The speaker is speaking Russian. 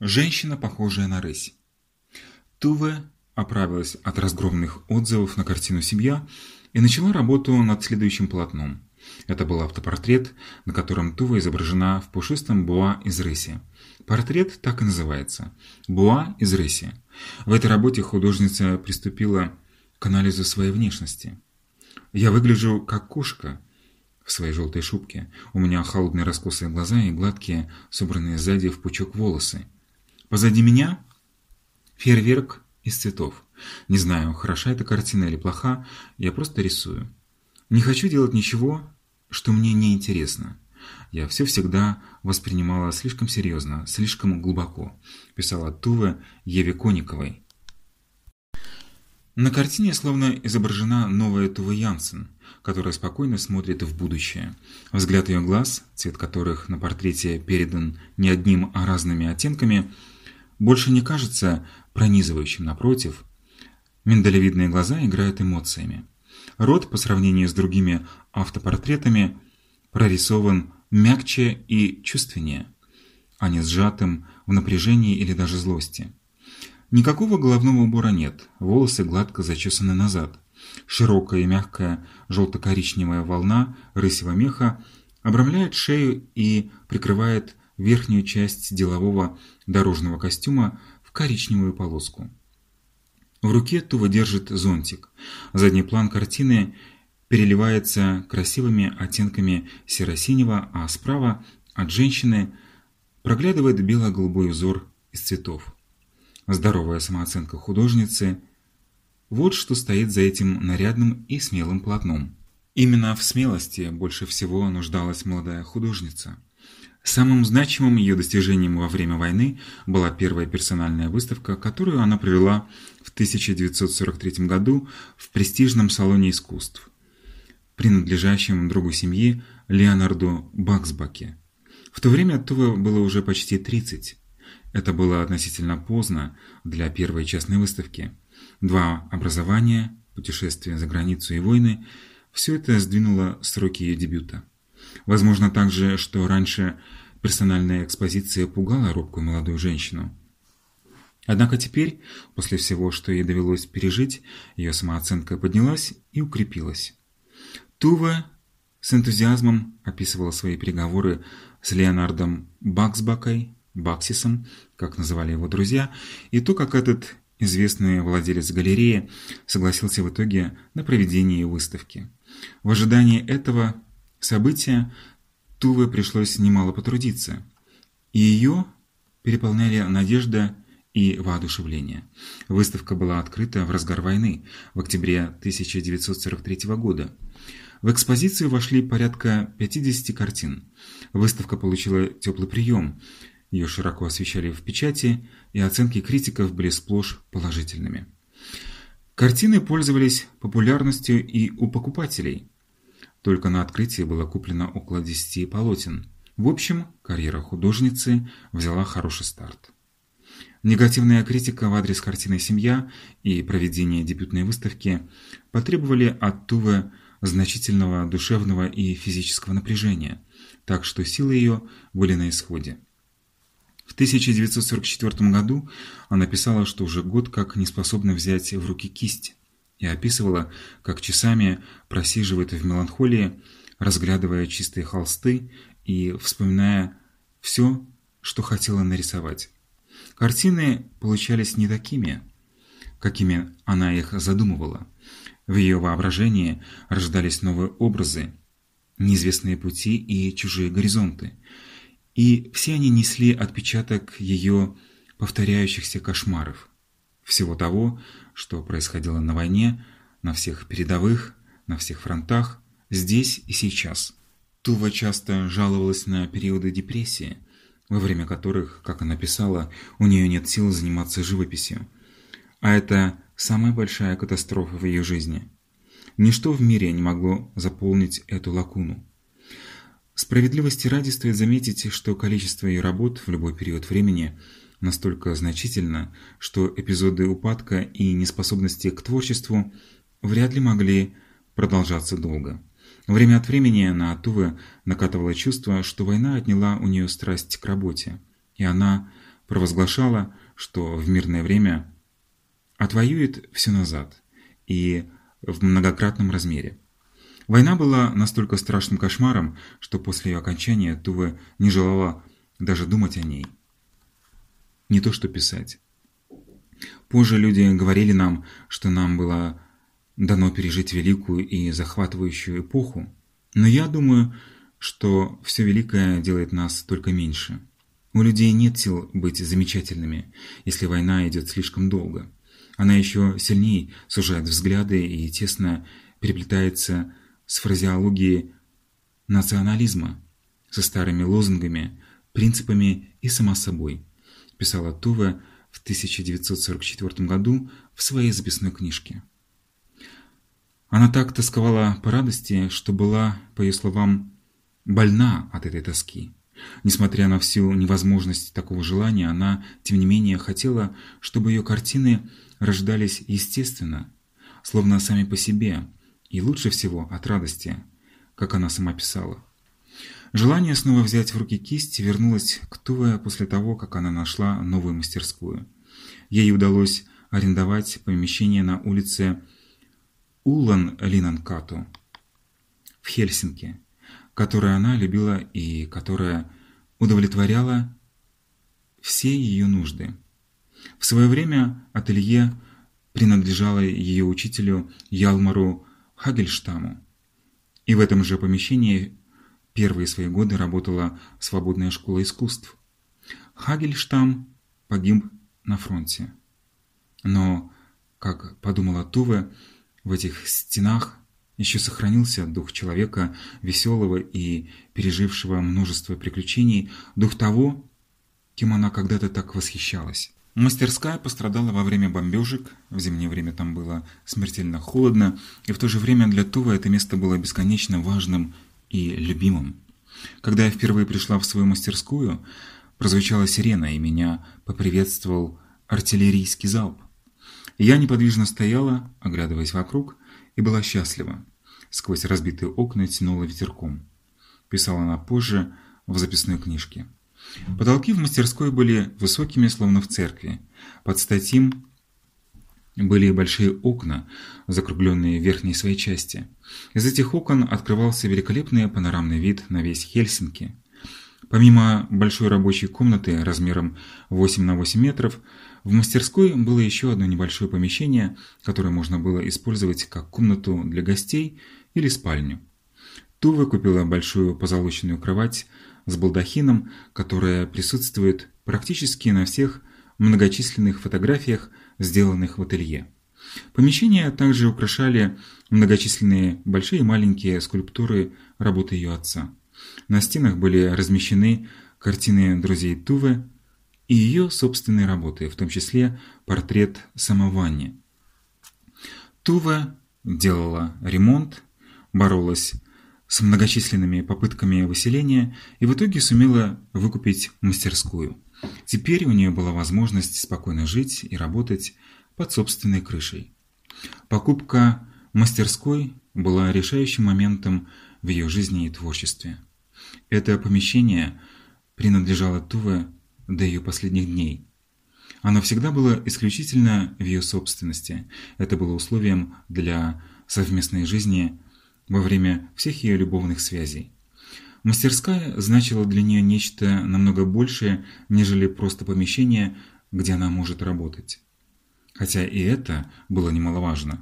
Женщина, похожая на рысь. Туве оправилась от разгромных отзывов на картину «Семья» и начала работу над следующим полотном. Это был автопортрет, на котором Тува изображена в пушистом буа из рыси. Портрет так и называется – буа из рыси. В этой работе художница приступила к анализу своей внешности. «Я выгляжу как кошка», в своей желтой шубке. У меня холодные раскосые глаза и гладкие, собранные сзади в пучок волосы. Позади меня фейерверк из цветов. Не знаю, хороша эта картина или плоха, я просто рисую. Не хочу делать ничего, что мне не интересно. Я все всегда воспринимала слишком серьезно, слишком глубоко, писала Туве Еве Кониковой. На картине словно изображена новая Тува Янсен, которая спокойно смотрит в будущее. Взгляд ее глаз, цвет которых на портрете передан не одним, а разными оттенками – больше не кажется пронизывающим, напротив. Миндалевидные глаза играют эмоциями. Рот, по сравнению с другими автопортретами, прорисован мягче и чувственнее, а не сжатым в напряжении или даже злости. Никакого головного убора нет, волосы гладко зачесаны назад. Широкая и мягкая желто-коричневая волна рысьего меха обрамляет шею и прикрывает верхнюю часть делового дорожного костюма в коричневую полоску. В руке Тува держит зонтик. Задний план картины переливается красивыми оттенками серо-синего, а справа от женщины проглядывает бело-голубой узор из цветов. Здоровая самооценка художницы – вот что стоит за этим нарядным и смелым полотном. Именно в смелости больше всего нуждалась молодая художница – Самым значимым ее достижением во время войны была первая персональная выставка, которую она провела в 1943 году в престижном салоне искусств, принадлежащем другу семьи Леонарду Баксбаке. В то время Тува было уже почти 30. Это было относительно поздно для первой частной выставки. Два образования, путешествия за границу и войны – все это сдвинуло сроки ее дебюта. Возможно также, что раньше персональная экспозиция пугала робкую молодую женщину. Однако теперь, после всего, что ей довелось пережить, ее самооценка поднялась и укрепилась. Тува с энтузиазмом описывала свои переговоры с Леонардом Баксбакой, Баксисом, как называли его друзья, и то, как этот известный владелец галереи согласился в итоге на проведение выставки. В ожидании этого события Туве пришлось немало потрудиться, и ее переполняли надежда и воодушевление. Выставка была открыта в разгар войны, в октябре 1943 года. В экспозицию вошли порядка 50 картин. Выставка получила теплый прием, ее широко освещали в печати, и оценки критиков были сплошь положительными. Картины пользовались популярностью и у покупателей – только на открытии было куплено около 10 полотен. В общем, карьера художницы взяла хороший старт. Негативная критика в адрес картины «Семья» и проведение дебютной выставки потребовали от Тувы значительного душевного и физического напряжения, так что силы ее были на исходе. В 1944 году она писала, что уже год как не способна взять в руки кисть и описывала, как часами просиживает в меланхолии, разглядывая чистые холсты и вспоминая все, что хотела нарисовать. Картины получались не такими, какими она их задумывала. В ее воображении рождались новые образы, неизвестные пути и чужие горизонты. И все они несли отпечаток ее повторяющихся кошмаров. Всего того, что происходило на войне, на всех передовых, на всех фронтах, здесь и сейчас. Тува часто жаловалась на периоды депрессии, во время которых, как она писала, у нее нет сил заниматься живописью. А это самая большая катастрофа в ее жизни. Ничто в мире не могло заполнить эту лакуну. Справедливости ради стоит заметить, что количество ее работ в любой период времени – настолько значительно, что эпизоды упадка и неспособности к творчеству вряд ли могли продолжаться долго. Время от времени на Атуве накатывало чувство, что война отняла у нее страсть к работе, и она провозглашала, что в мирное время отвоюет все назад и в многократном размере. Война была настолько страшным кошмаром, что после ее окончания Туве не желала даже думать о ней. Не то что писать. Позже люди говорили нам, что нам было дано пережить великую и захватывающую эпоху, но я думаю, что все великое делает нас только меньше. У людей нет сил быть замечательными, если война идет слишком долго. Она еще сильнее сужает взгляды и тесно переплетается с фразеологией национализма, со старыми лозунгами, принципами и сама собой, писала Тува в 1944 году в своей записной книжке. Она так тосковала по радости, что была, по ее словам, больна от этой тоски. Несмотря на всю невозможность такого желания, она, тем не менее, хотела, чтобы ее картины рождались естественно, словно сами по себе, и лучше всего от радости, как она сама писала. Желание снова взять в руки кисть вернулось к Туве после того, как она нашла новую мастерскую. Ей удалось арендовать помещение на улице Улан-Линанкату в Хельсинки, которое она любила и которое удовлетворяло все ее нужды. В свое время ателье принадлежало ее учителю Ялмару Хагельштаму, и в этом же помещении первые свои годы работала свободная школа искусств. Хагельштам погиб на фронте. Но, как подумала Туве, в этих стенах еще сохранился дух человека, веселого и пережившего множество приключений, дух того, кем она когда-то так восхищалась. Мастерская пострадала во время бомбежек, в зимнее время там было смертельно холодно, и в то же время для Тува это место было бесконечно важным и любимым. Когда я впервые пришла в свою мастерскую, прозвучала сирена, и меня поприветствовал артиллерийский залп. Я неподвижно стояла, оглядываясь вокруг, и была счастлива. Сквозь разбитые окна тянуло ветерком. Писала она позже в записной книжке. Потолки в мастерской были высокими, словно в церкви. Под статьим были большие окна, закругленные в верхней своей части. Из этих окон открывался великолепный панорамный вид на весь Хельсинки. Помимо большой рабочей комнаты размером 8 на 8 метров, в мастерской было еще одно небольшое помещение, которое можно было использовать как комнату для гостей или спальню. Тува купила большую позолоченную кровать с балдахином, которая присутствует практически на всех многочисленных фотографиях, сделанных в ателье. Помещение также украшали многочисленные большие и маленькие скульптуры работы ее отца. На стенах были размещены картины друзей Тувы и ее собственные работы, в том числе портрет Самовани. Тува делала ремонт, боролась с многочисленными попытками выселения и в итоге сумела выкупить мастерскую. Теперь у нее была возможность спокойно жить и работать под собственной крышей. Покупка мастерской была решающим моментом в ее жизни и творчестве. Это помещение принадлежало Туве до ее последних дней. Оно всегда было исключительно в ее собственности. Это было условием для совместной жизни во время всех ее любовных связей. Мастерская значила для нее нечто намного большее, нежели просто помещение, где она может работать. Хотя и это было немаловажно.